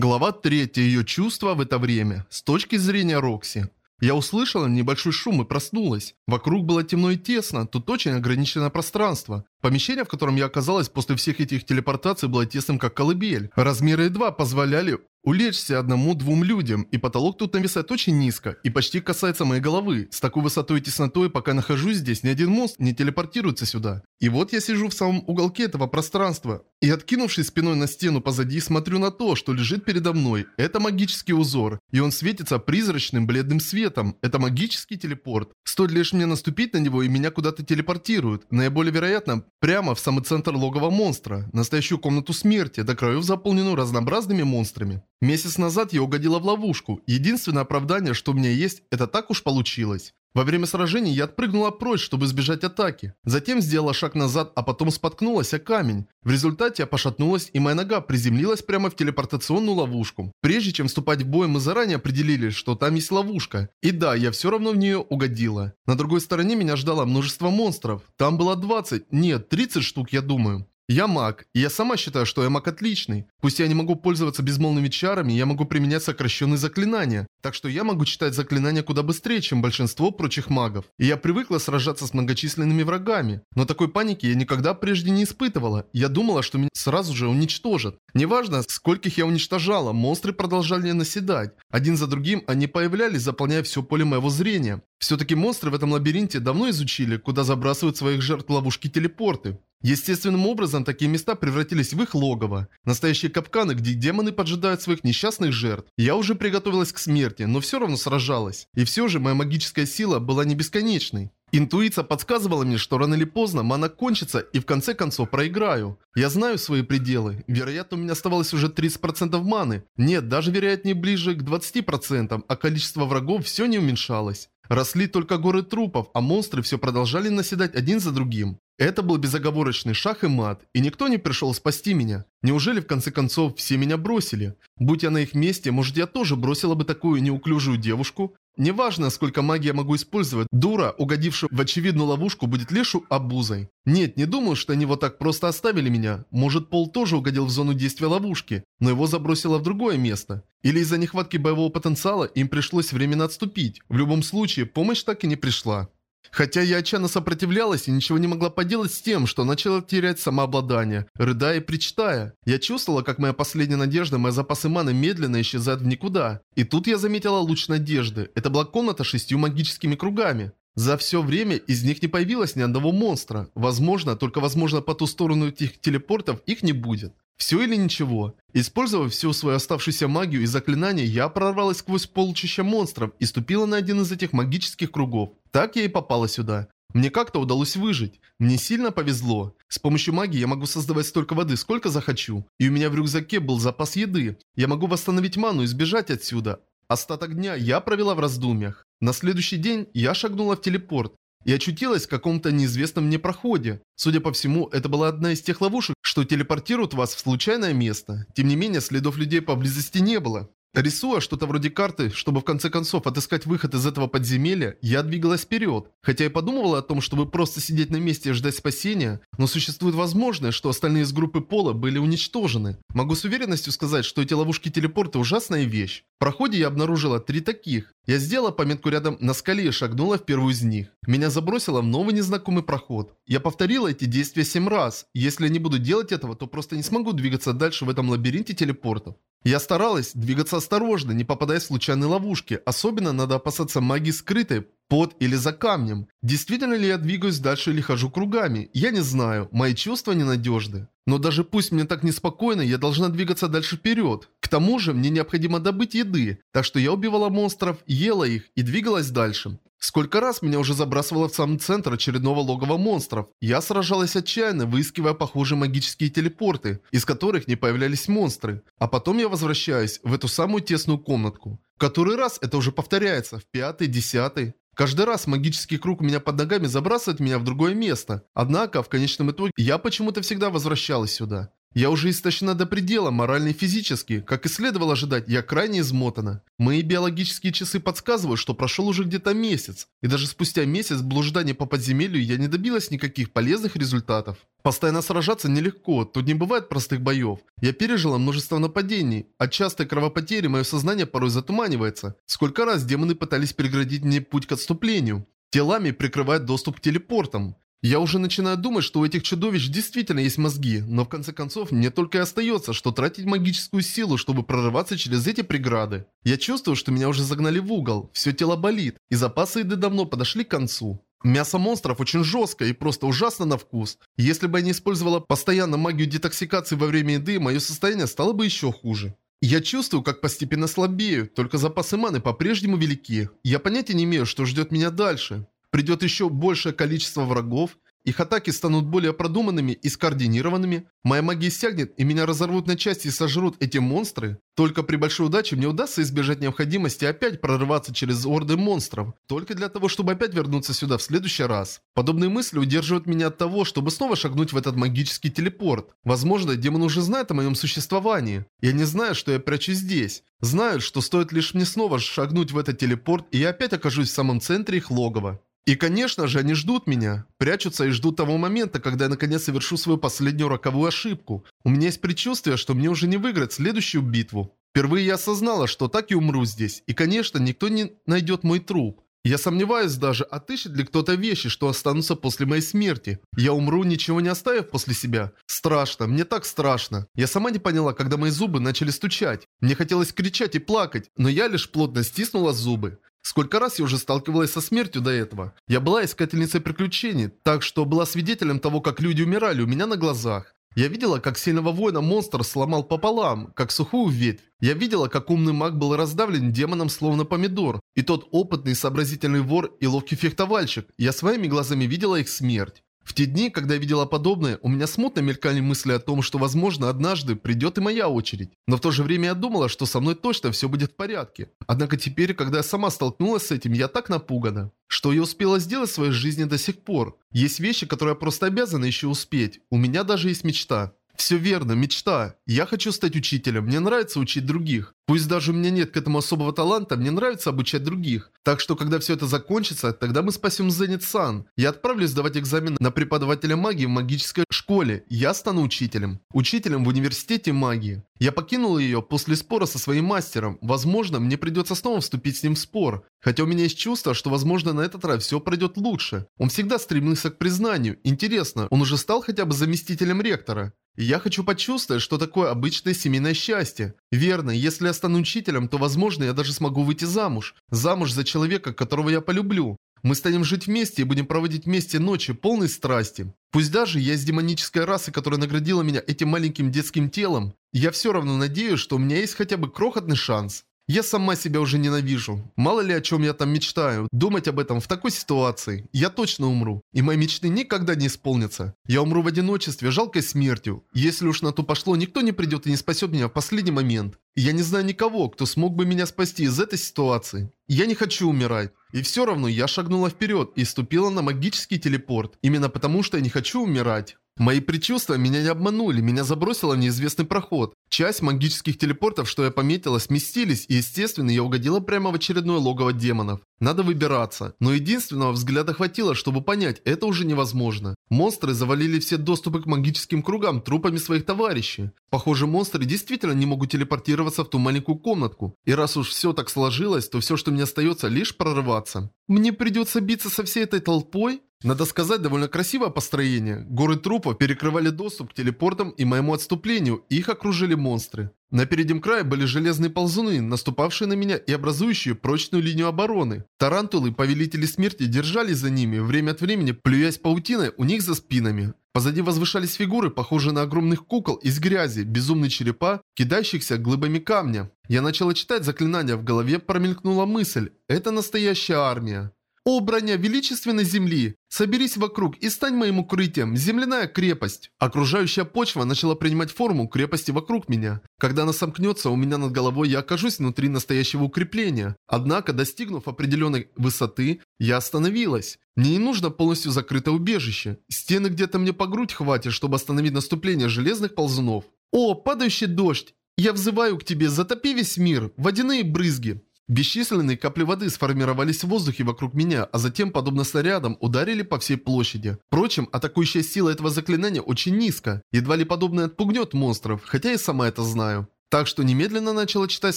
Глава 3. Ее чувства в это время. С точки зрения Рокси. Я услышала небольшой шум и проснулась. Вокруг было темно и тесно, тут очень ограниченное пространство. Помещение, в котором я оказалась после всех этих телепортаций, было тесным как колыбель. Размеры едва позволяли улечься одному-двум людям, и потолок тут нависает очень низко и почти касается моей головы. С такой высотой и теснотой, пока нахожусь здесь, ни один мост не телепортируется сюда. И вот я сижу в самом уголке этого пространства, и откинувшись спиной на стену позади, смотрю на то, что лежит передо мной. Это магический узор, и он светится призрачным бледным светом. Это магический телепорт. Стоит лишь мне наступить на него, и меня куда-то телепортируют. Наиболее вероятно, прямо в самый центр логова монстра. Настоящую комнату смерти, до краев заполненную разнообразными монстрами. Месяц назад я угодила в ловушку. Единственное оправдание, что у меня есть, это так уж получилось. Во время сражения я отпрыгнула прочь, чтобы избежать атаки. Затем сделала шаг назад, а потом споткнулась о камень. В результате я пошатнулась, и моя нога приземлилась прямо в телепортационную ловушку. Прежде чем вступать в бой, мы заранее определили, что там есть ловушка. И да, я все равно в нее угодила. На другой стороне меня ждало множество монстров. Там было 20, нет, 30 штук, я думаю. Я маг, и я сама считаю, что я маг отличный. Пусть я не могу пользоваться безмолвными чарами, я могу применять сокращенные заклинания. Так что я могу читать заклинания куда быстрее, чем большинство прочих магов. И я привыкла сражаться с многочисленными врагами. Но такой паники я никогда прежде не испытывала. Я думала, что меня сразу же уничтожат. Неважно, скольких я уничтожала, монстры продолжали наседать. Один за другим они появлялись, заполняя все поле моего зрения. Все-таки монстры в этом лабиринте давно изучили, куда забрасывают своих жертв ловушки-телепорты. Естественным образом такие места превратились в их логово. Настоящие капканы, где демоны поджидают своих несчастных жертв. Я уже приготовилась к смерти, но все равно сражалась. И все же моя магическая сила была не бесконечной. Интуиция подсказывала мне, что рано или поздно мана кончится и в конце концов проиграю. Я знаю свои пределы. Вероятно, у меня оставалось уже 30% маны. Нет, даже вероятнее ближе к 20%, а количество врагов все не уменьшалось. Росли только горы трупов, а монстры все продолжали наседать один за другим. Это был безоговорочный шах и мат, и никто не пришел спасти меня. Неужели в конце концов все меня бросили? Будь я на их месте, может я тоже бросила бы такую неуклюжую девушку? Неважно, сколько магии я могу использовать, дура, угодившая в очевидную ловушку, будет лишь обузой. Нет, не думаю, что они вот так просто оставили меня. Может, Пол тоже угодил в зону действия ловушки, но его забросило в другое место. Или из-за нехватки боевого потенциала им пришлось временно отступить. В любом случае, помощь так и не пришла. Хотя я отчаянно сопротивлялась и ничего не могла поделать с тем, что начала терять самообладание, рыдая и причитая. Я чувствовала, как моя последняя надежда, мои запасы маны медленно исчезают в никуда. И тут я заметила луч надежды. Это была комната с шестью магическими кругами. За все время из них не появилось ни одного монстра. Возможно, только возможно по ту сторону этих телепортов их не будет. Все или ничего. Используя всю свою оставшуюся магию и заклинания, я прорвалась сквозь полчища монстров и ступила на один из этих магических кругов. Так я и попала сюда. Мне как-то удалось выжить. Мне сильно повезло. С помощью магии я могу создавать столько воды, сколько захочу. И у меня в рюкзаке был запас еды. Я могу восстановить ману и сбежать отсюда. Остаток дня я провела в раздумьях. На следующий день я шагнула в телепорт и очутилась в каком-то неизвестном мне проходе. Судя по всему, это была одна из тех ловушек, что телепортируют вас в случайное место. Тем не менее, следов людей поблизости не было. Рисуя что-то вроде карты, чтобы в конце концов отыскать выход из этого подземелья, я двигалась вперед. Хотя и подумывала о том, чтобы просто сидеть на месте и ждать спасения, но существует возможность, что остальные из группы Пола были уничтожены. Могу с уверенностью сказать, что эти ловушки-телепорты ужасная вещь. В проходе я обнаружила три таких. Я сделала пометку рядом на скале и шагнула в первую из них. Меня забросило в новый незнакомый проход. Я повторила эти действия семь раз. Если я не буду делать этого, то просто не смогу двигаться дальше в этом лабиринте телепортов. Я старалась двигаться осторожно, не попадая в случайные ловушки. Особенно надо опасаться магии скрытой, под или за камнем. Действительно ли я двигаюсь дальше или хожу кругами? Я не знаю, мои чувства ненадежны. Но даже пусть мне так неспокойно, я должна двигаться дальше вперед. К тому же мне необходимо добыть еды, так что я убивала монстров, ела их и двигалась дальше. Сколько раз меня уже забрасывало в самый центр очередного логова монстров. Я сражалась отчаянно, выискивая похожие магические телепорты, из которых не появлялись монстры. А потом я возвращаюсь в эту самую тесную комнатку. В который раз это уже повторяется, в пятый, десятый. Каждый раз магический круг у меня под ногами забрасывает меня в другое место. Однако, в конечном итоге, я почему-то всегда возвращалась сюда. Я уже истощена до предела, морально и физически. Как и следовало ожидать, я крайне измотана. Мои биологические часы подсказывают, что прошел уже где-то месяц. И даже спустя месяц блуждания по подземелью я не добилась никаких полезных результатов. Постоянно сражаться нелегко, тут не бывает простых боев. Я пережила множество нападений. От частой кровопотери мое сознание порой затуманивается. Сколько раз демоны пытались преградить мне путь к отступлению. Телами прикрывают доступ к телепортам. Я уже начинаю думать, что у этих чудовищ действительно есть мозги, но в конце концов мне только и остается, что тратить магическую силу, чтобы прорываться через эти преграды. Я чувствую, что меня уже загнали в угол, все тело болит, и запасы еды давно подошли к концу. Мясо монстров очень жесткое и просто ужасно на вкус. Если бы я не использовала постоянно магию детоксикации во время еды, мое состояние стало бы еще хуже. Я чувствую, как постепенно слабею, только запасы маны по-прежнему велики. Я понятия не имею, что ждет меня дальше. Придет еще большее количество врагов, их атаки станут более продуманными и скоординированными. Моя магия иссякнет, и меня разорвут на части и сожрут эти монстры. Только при большой удаче мне удастся избежать необходимости опять прорываться через орды монстров. Только для того, чтобы опять вернуться сюда в следующий раз. Подобные мысли удерживают меня от того, чтобы снова шагнуть в этот магический телепорт. Возможно, демон уже знает о моем существовании. Я не знаю, что я прячу здесь. Знают, что стоит лишь мне снова шагнуть в этот телепорт, и я опять окажусь в самом центре их логова. И, конечно же, они ждут меня. Прячутся и ждут того момента, когда я наконец совершу свою последнюю роковую ошибку. У меня есть предчувствие, что мне уже не выиграть следующую битву. Впервые я осознала, что так и умру здесь. И, конечно, никто не найдет мой труп. Я сомневаюсь даже, отыщет ли кто-то вещи, что останутся после моей смерти. Я умру, ничего не оставив после себя. Страшно, мне так страшно. Я сама не поняла, когда мои зубы начали стучать. Мне хотелось кричать и плакать, но я лишь плотно стиснула зубы. Сколько раз я уже сталкивалась со смертью до этого. Я была искательницей приключений, так что была свидетелем того, как люди умирали у меня на глазах. Я видела, как сильного воина монстр сломал пополам, как сухую ветвь. Я видела, как умный маг был раздавлен демоном словно помидор. И тот опытный сообразительный вор и ловкий фехтовальщик. Я своими глазами видела их смерть. В те дни, когда я видела подобное, у меня смутно мелькали мысли о том, что, возможно, однажды придет и моя очередь. Но в то же время я думала, что со мной точно все будет в порядке. Однако теперь, когда я сама столкнулась с этим, я так напугана. Что я успела сделать в своей жизни до сих пор? Есть вещи, которые я просто обязана еще успеть. У меня даже есть мечта. Все верно, мечта. Я хочу стать учителем, мне нравится учить других. Пусть даже у меня нет к этому особого таланта, мне нравится обучать других. Так что, когда все это закончится, тогда мы спасем Зенит Сан. Я отправлюсь сдавать экзамен на преподавателя магии в магической школе. Я стану учителем. Учителем в университете магии. Я покинул ее после спора со своим мастером. Возможно, мне придется снова вступить с ним в спор. Хотя у меня есть чувство, что возможно на этот раз все пройдет лучше. Он всегда стремился к признанию. Интересно, он уже стал хотя бы заместителем ректора? Я хочу почувствовать, что такое обычное семейное счастье. Верно, если я стану учителем, то возможно я даже смогу выйти замуж. Замуж за человека, которого я полюблю. Мы станем жить вместе и будем проводить вместе ночи, полной страсти. Пусть даже я из демонической расы, которая наградила меня этим маленьким детским телом, я все равно надеюсь, что у меня есть хотя бы крохотный шанс. Я сама себя уже ненавижу. Мало ли о чем я там мечтаю. Думать об этом в такой ситуации. Я точно умру. И мои мечты никогда не исполнятся. Я умру в одиночестве, жалкой смертью. Если уж на то пошло, никто не придет и не спасет меня в последний момент. Я не знаю никого, кто смог бы меня спасти из этой ситуации. Я не хочу умирать. И все равно я шагнула вперед и ступила на магический телепорт. Именно потому, что я не хочу умирать. Мои предчувствия меня не обманули, меня забросило в неизвестный проход. Часть магических телепортов, что я пометила, сместились, и естественно я угодила прямо в очередное логово демонов. Надо выбираться. Но единственного взгляда хватило, чтобы понять, это уже невозможно. Монстры завалили все доступы к магическим кругам трупами своих товарищей. Похоже, монстры действительно не могут телепортироваться в ту маленькую комнатку. И раз уж все так сложилось, то все, что мне остается, лишь прорываться. Мне придется биться со всей этой толпой? Надо сказать, довольно красивое построение. Горы трупов перекрывали доступ к телепортам и моему отступлению, и их окружили монстры. На переднем крае были железные ползуны, наступавшие на меня и образующие прочную линию обороны. Тарантулы, повелители смерти, держались за ними, время от времени плюясь паутиной у них за спинами. Позади возвышались фигуры, похожие на огромных кукол из грязи, безумные черепа, кидающихся глыбами камня. Я начала читать заклинания, в голове промелькнула мысль – это настоящая армия. «О, броня величественной земли! Соберись вокруг и стань моим укрытием, земляная крепость!» Окружающая почва начала принимать форму крепости вокруг меня. Когда она сомкнется у меня над головой, я окажусь внутри настоящего укрепления. Однако, достигнув определенной высоты, я остановилась. Мне не нужно полностью закрытое убежище. Стены где-то мне по грудь хватит, чтобы остановить наступление железных ползунов. «О, падающий дождь! Я взываю к тебе, затопи весь мир, водяные брызги!» Бесчисленные капли воды сформировались в воздухе вокруг меня, а затем, подобно снарядам, ударили по всей площади. Впрочем, атакующая сила этого заклинания очень низко. Едва ли подобное отпугнет монстров, хотя и сама это знаю. Так что немедленно начала читать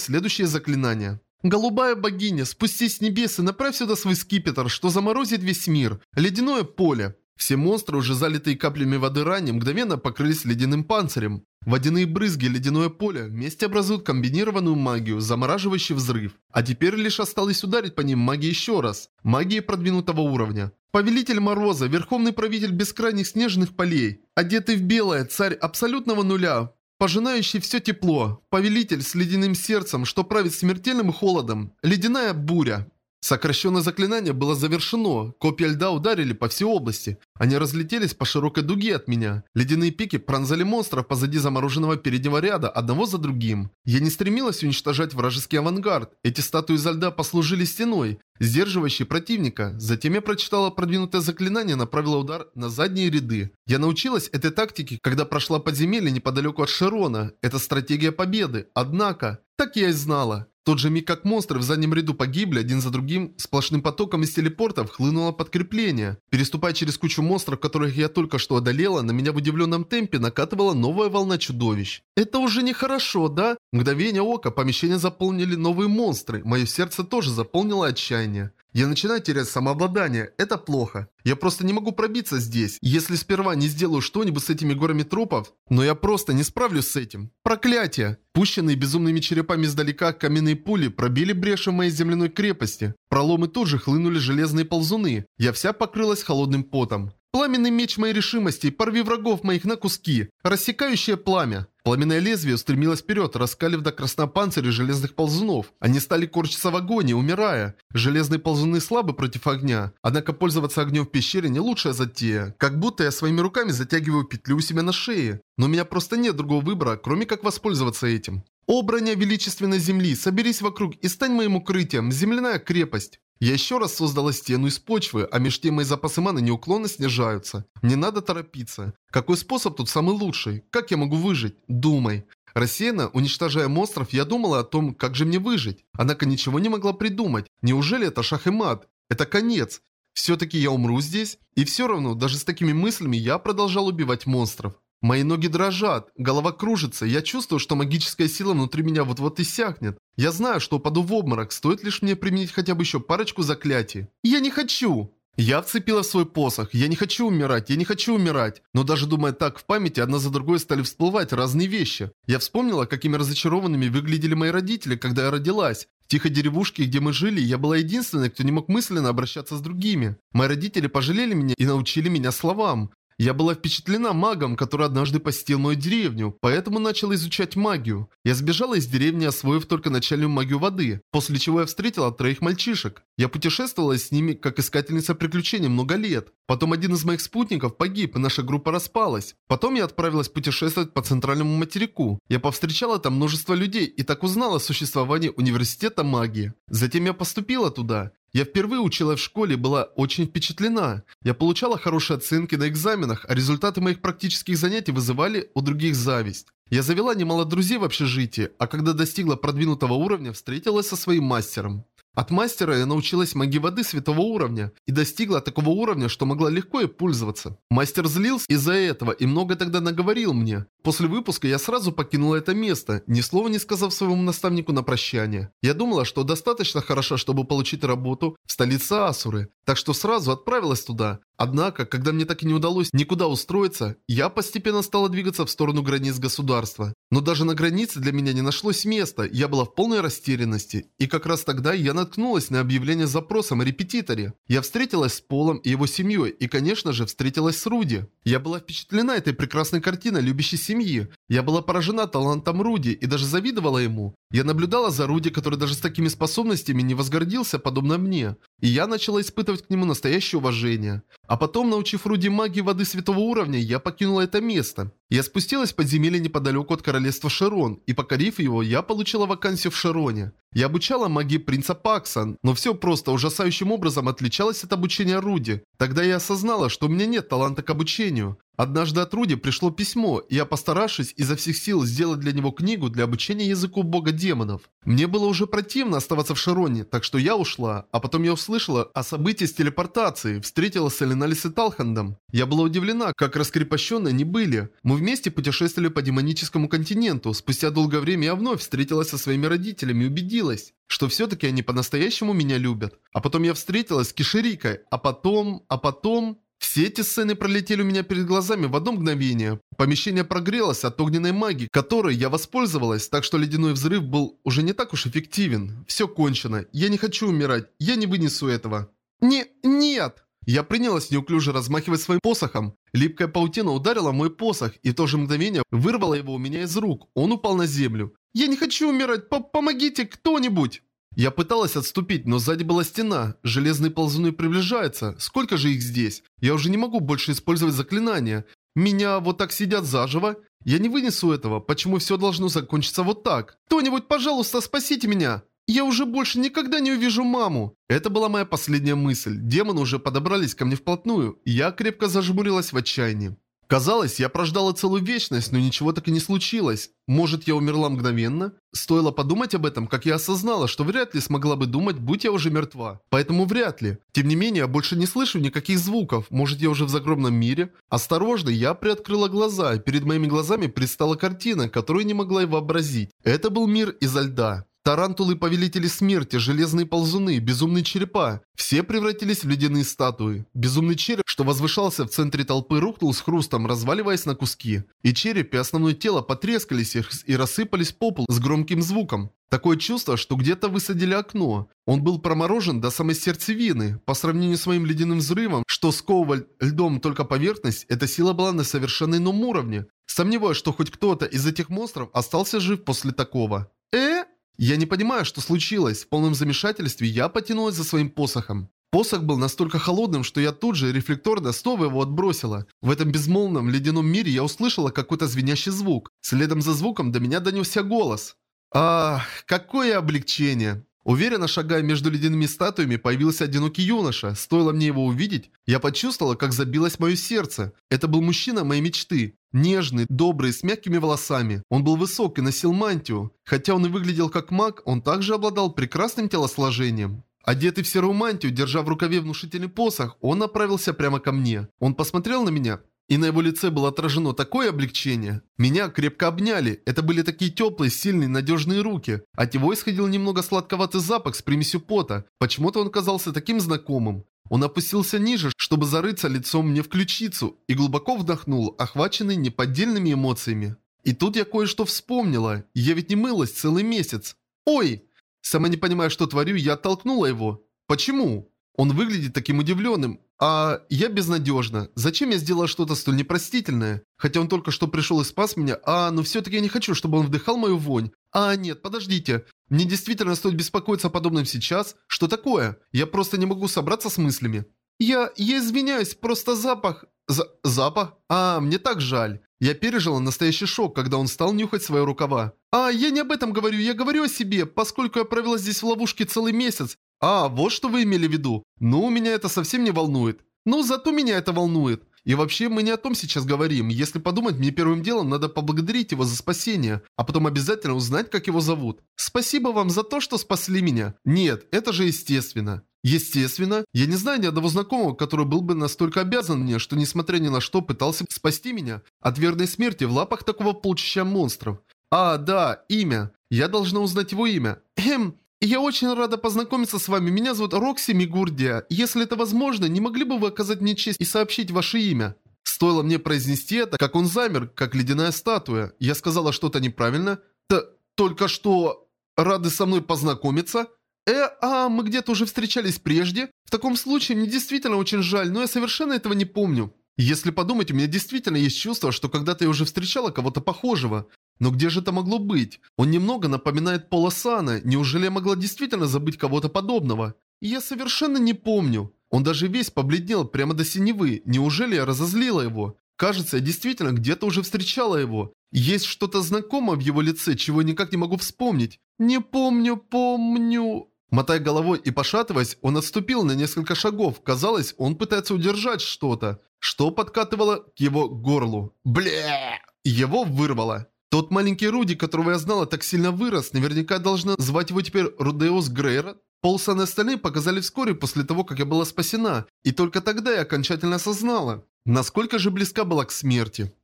следующее заклинание. «Голубая богиня, спустись с небес и направь сюда свой скипетр, что заморозит весь мир. Ледяное поле. Все монстры, уже залитые каплями воды ранее, мгновенно покрылись ледяным панцирем. Водяные брызги, ледяное поле вместе образуют комбинированную магию, замораживающий взрыв. А теперь лишь осталось ударить по ним магией еще раз. Магией продвинутого уровня. Повелитель Мороза, верховный правитель бескрайних снежных полей. Одетый в белое, царь абсолютного нуля. Пожинающий все тепло. Повелитель с ледяным сердцем, что правит смертельным холодом. Ледяная буря. Сокращенное заклинание было завершено, копья льда ударили по всей области. Они разлетелись по широкой дуге от меня. Ледяные пики пронзали монстров позади замороженного переднего ряда, одного за другим. Я не стремилась уничтожать вражеский авангард. Эти статуи изо льда послужили стеной, сдерживающей противника. Затем я прочитала продвинутое заклинание направила удар на задние ряды. Я научилась этой тактике, когда прошла подземелье неподалеку от Шерона. Это стратегия победы. Однако, так я и знала тот же миг, как монстры в заднем ряду погибли один за другим, сплошным потоком из телепортов хлынуло подкрепление. Переступая через кучу монстров, которых я только что одолела, на меня в удивленном темпе накатывала новая волна чудовищ. Это уже нехорошо, да? Мгновение ока помещение заполнили новые монстры, мое сердце тоже заполнило отчаяние. Я начинаю терять самообладание, это плохо. Я просто не могу пробиться здесь. Если сперва не сделаю что-нибудь с этими горами трупов, но я просто не справлюсь с этим. Проклятие! Пущенные безумными черепами издалека каменные пули пробили бреши в моей земляной крепости. Проломы тут же хлынули железные ползуны. Я вся покрылась холодным потом. Пламенный меч моей решимости, порви врагов моих на куски. Рассекающее пламя. Пламенное лезвие устремилось вперед, раскалив до краснопанциря железных ползунов. Они стали корчиться в агонии, умирая. Железные ползуны слабы против огня. Однако пользоваться огнем в пещере не лучшая затея. Как будто я своими руками затягиваю петлю у себя на шее. Но у меня просто нет другого выбора, кроме как воспользоваться этим. «О, броня величественной земли, соберись вокруг и стань моим укрытием, земляная крепость!» Я еще раз создала стену из почвы, а меж тем мои запасы маны неуклонно снижаются. Мне надо торопиться. Какой способ тут самый лучший? Как я могу выжить? Думай. Рассеянно, уничтожая монстров, я думала о том, как же мне выжить. Однако ничего не могла придумать. Неужели это шах и мат? Это конец. Все-таки я умру здесь? И все равно, даже с такими мыслями, я продолжал убивать монстров. Мои ноги дрожат, голова кружится, я чувствую, что магическая сила внутри меня вот-вот иссякнет. Я знаю, что упаду в обморок, стоит лишь мне применить хотя бы еще парочку заклятий. Я не хочу! Я вцепила в свой посох. Я не хочу умирать, я не хочу умирать. Но даже думая так в памяти, одна за другой стали всплывать разные вещи. Я вспомнила, какими разочарованными выглядели мои родители, когда я родилась. В тихой деревушке, где мы жили, я была единственной, кто не мог мысленно обращаться с другими. Мои родители пожалели меня и научили меня словам. Я была впечатлена магом, который однажды посетил мою деревню, поэтому начала изучать магию. Я сбежала из деревни, освоив только начальную магию воды, после чего я встретила троих мальчишек. Я путешествовала с ними, как искательница приключений, много лет. Потом один из моих спутников погиб, и наша группа распалась. Потом я отправилась путешествовать по центральному материку. Я повстречала там множество людей и так узнала о существовании университета магии. Затем я поступила туда. Я впервые училась в школе была очень впечатлена. Я получала хорошие оценки на экзаменах, а результаты моих практических занятий вызывали у других зависть. Я завела немало друзей в общежитии, а когда достигла продвинутого уровня, встретилась со своим мастером. От мастера я научилась магии воды святого уровня и достигла такого уровня, что могла легко и пользоваться. Мастер злился из-за этого и много тогда наговорил мне. После выпуска я сразу покинула это место, ни слова не сказав своему наставнику на прощание. Я думала, что достаточно хорошо, чтобы получить работу в столице Асуры, так что сразу отправилась туда. Однако, когда мне так и не удалось никуда устроиться, я постепенно стала двигаться в сторону границ государства. Но даже на границе для меня не нашлось места, я была в полной растерянности. И как раз тогда я наткнулась на объявление с запросом о репетиторе. Я встретилась с Полом и его семьей, и, конечно же, встретилась с Руди. Я была впечатлена этой прекрасной картиной любящей семьи. Я была поражена талантом Руди и даже завидовала ему. Я наблюдала за Руди, который даже с такими способностями не возгордился, подобно мне. И я начала испытывать к нему настоящее уважение. А потом, научив Руди магии воды святого уровня, я покинула это место. Я спустилась в подземелье неподалеку от королевства Шерон, и покорив его, я получила вакансию в Шероне. Я обучала магии принца Пакса, но все просто ужасающим образом отличалось от обучения Руди. Тогда я осознала, что у меня нет таланта к обучению. Однажды от Руди пришло письмо, и я, постаравшись изо всех сил сделать для него книгу для обучения языку бога демонов. Мне было уже противно оставаться в Широне, так что я ушла, а потом я услышала о событии с телепортацией, встретилась с Эленалис и Талхандом. Я была удивлена, как раскрепощенные они были. Мы вместе путешествовали по демоническому континенту, спустя долгое время я вновь встретилась со своими родителями и убедилась, что все-таки они по-настоящему меня любят. А потом я встретилась с Киширикой, а потом, а потом... Все эти сцены пролетели у меня перед глазами в одно мгновение. Помещение прогрелось от огненной магии, которой я воспользовалась, так что ледяной взрыв был уже не так уж эффективен. Все кончено. Я не хочу умирать. Я не вынесу этого. Не, нет! Я принялась неуклюже размахивать своим посохом. Липкая паутина ударила мой посох, и в то же мгновение вырвала его у меня из рук. Он упал на землю. «Я не хочу умирать! П Помогите кто-нибудь!» Я пыталась отступить, но сзади была стена. Железные ползуны приближаются. Сколько же их здесь? Я уже не могу больше использовать заклинания. Меня вот так сидят заживо? Я не вынесу этого. Почему все должно закончиться вот так? Кто-нибудь, пожалуйста, спасите меня! Я уже больше никогда не увижу маму. Это была моя последняя мысль. Демоны уже подобрались ко мне вплотную, и я крепко зажмурилась в отчаянии. Казалось, я прождала целую вечность, но ничего так и не случилось. Может, я умерла мгновенно? Стоило подумать об этом, как я осознала, что вряд ли смогла бы думать, будь я уже мертва. Поэтому вряд ли. Тем не менее, я больше не слышу никаких звуков. Может, я уже в загробном мире? Осторожно, я приоткрыла глаза, и перед моими глазами предстала картина, которую не могла и вообразить. Это был мир изо льда. Тарантулы Повелители Смерти, Железные Ползуны, Безумные Черепа. Все превратились в ледяные статуи. Безумный череп, что возвышался в центре толпы, рухнул с хрустом, разваливаясь на куски. И череп, и основное тело потрескались и рассыпались по полу с громким звуком. Такое чувство, что где-то высадили окно. Он был проморожен до самой сердцевины. По сравнению с моим ледяным взрывом, что сковывал льдом только поверхность, эта сила была на совершенно ином уровне. Сомневаюсь, что хоть кто-то из этих монстров остался жив после такого. Э? Я не понимаю, что случилось. В полном замешательстве я потянулась за своим посохом. Посох был настолько холодным, что я тут же рефлекторно снова его отбросила. В этом безмолвном ледяном мире я услышала какой-то звенящий звук. Следом за звуком до меня донесся голос. Ах, какое облегчение. Уверенно шагая между ледяными статуями, появился одинокий юноша. Стоило мне его увидеть, я почувствовала, как забилось мое сердце. Это был мужчина моей мечты. Нежный, добрый, с мягкими волосами. Он был высок и носил мантию. Хотя он и выглядел как маг, он также обладал прекрасным телосложением. Одетый в серую мантию, держа в рукаве внушительный посох, он направился прямо ко мне. Он посмотрел на меня, и на его лице было отражено такое облегчение. Меня крепко обняли. Это были такие теплые, сильные, надежные руки. От него исходил немного сладковатый запах с примесью пота. Почему-то он казался таким знакомым. Он опустился ниже, чтобы зарыться лицом мне в ключицу, и глубоко вдохнул, охваченный неподдельными эмоциями. И тут я кое-что вспомнила. Я ведь не мылась целый месяц. Ой! Сама не понимая, что творю, я оттолкнула его. Почему? Он выглядит таким удивленным. А я безнадежна. Зачем я сделала что-то столь непростительное? Хотя он только что пришел и спас меня. А, но все-таки я не хочу, чтобы он вдыхал мою вонь. А, нет, подождите. Мне действительно стоит беспокоиться о подобном сейчас? Что такое? Я просто не могу собраться с мыслями. Я... я извиняюсь, просто запах... За... запах? А, мне так жаль. Я пережила настоящий шок, когда он стал нюхать свои рукава. А, я не об этом говорю, я говорю о себе, поскольку я провела здесь в ловушке целый месяц. А, вот что вы имели в виду. Ну, меня это совсем не волнует. Ну, зато меня это волнует. И вообще, мы не о том сейчас говорим. Если подумать, мне первым делом надо поблагодарить его за спасение, а потом обязательно узнать, как его зовут. Спасибо вам за то, что спасли меня. Нет, это же естественно. Естественно, я не знаю ни одного знакомого, который был бы настолько обязан мне, что несмотря ни на что пытался спасти меня от верной смерти в лапах такого полчища монстров. А, да, имя. Я должна узнать его имя. Эм, Я очень рада познакомиться с вами. Меня зовут Рокси Мигурдия. Если это возможно, не могли бы вы оказать мне честь и сообщить ваше имя? Стоило мне произнести это, как он замер, как ледяная статуя. Я сказала что-то неправильно. Т только что рады со мной познакомиться? Э, а мы где-то уже встречались прежде? В таком случае мне действительно очень жаль, но я совершенно этого не помню. Если подумать, у меня действительно есть чувство, что когда-то я уже встречала кого-то похожего. Но где же это могло быть? Он немного напоминает Пола Сана. Неужели я могла действительно забыть кого-то подобного? Я совершенно не помню. Он даже весь побледнел прямо до синевы. Неужели я разозлила его? Кажется, я действительно где-то уже встречала его. Есть что-то знакомое в его лице, чего я никак не могу вспомнить. Не помню, помню... Мотая головой и пошатываясь, он отступил на несколько шагов. Казалось, он пытается удержать что-то, что подкатывало к его горлу. Бля! Его вырвало. Тот маленький Руди, которого я знала, так сильно вырос, наверняка должна звать его теперь Рудеус Грейра. Полсон и остальные показали вскоре после того, как я была спасена, и только тогда я окончательно осознала, насколько же близка была к смерти.